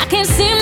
I can't see